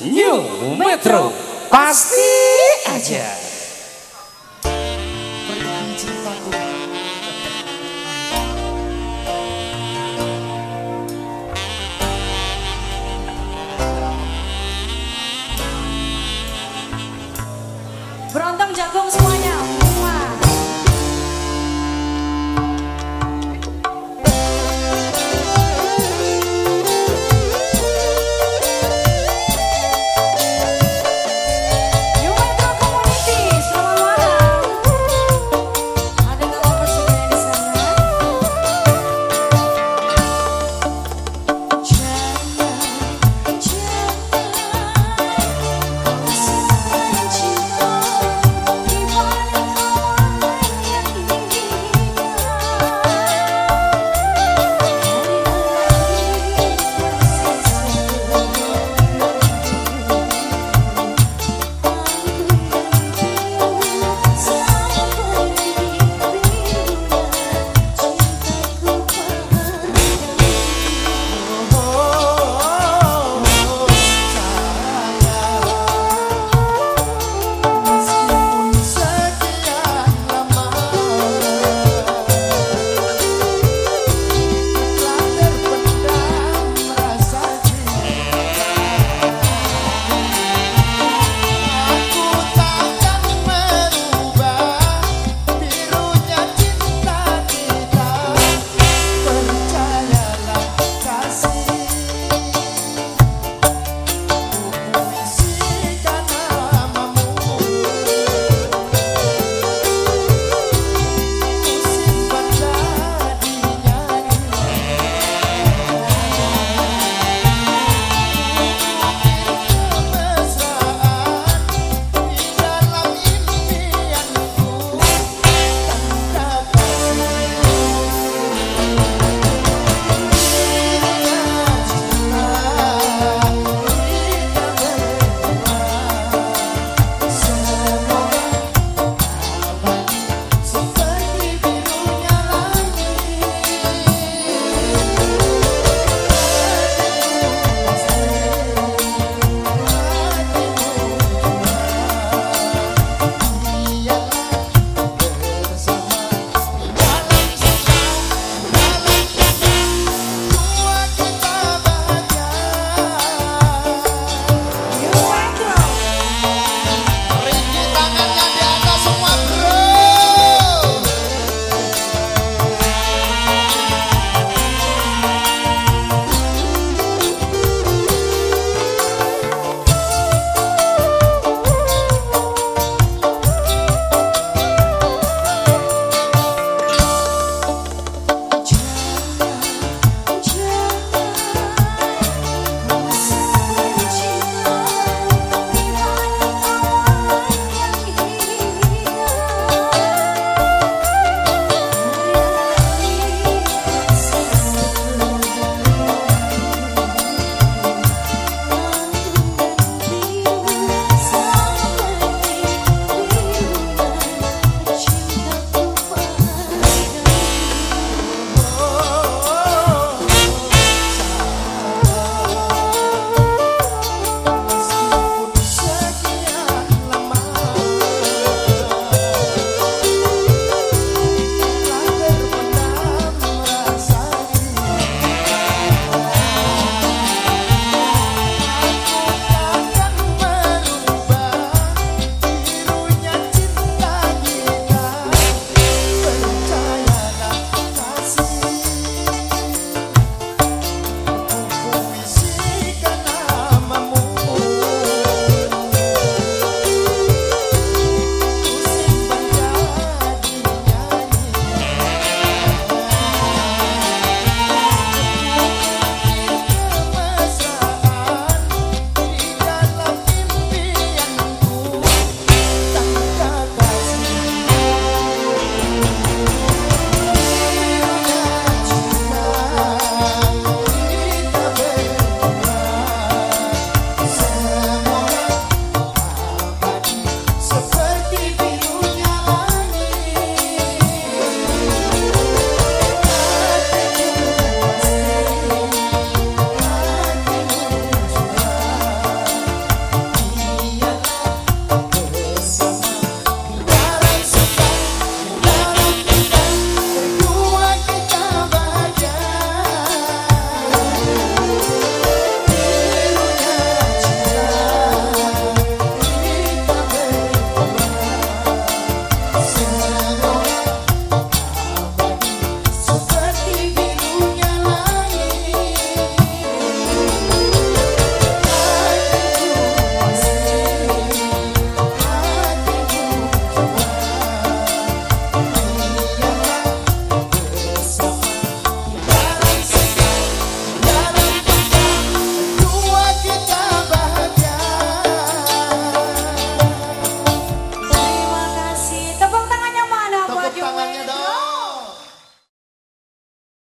New Metro Pasti aja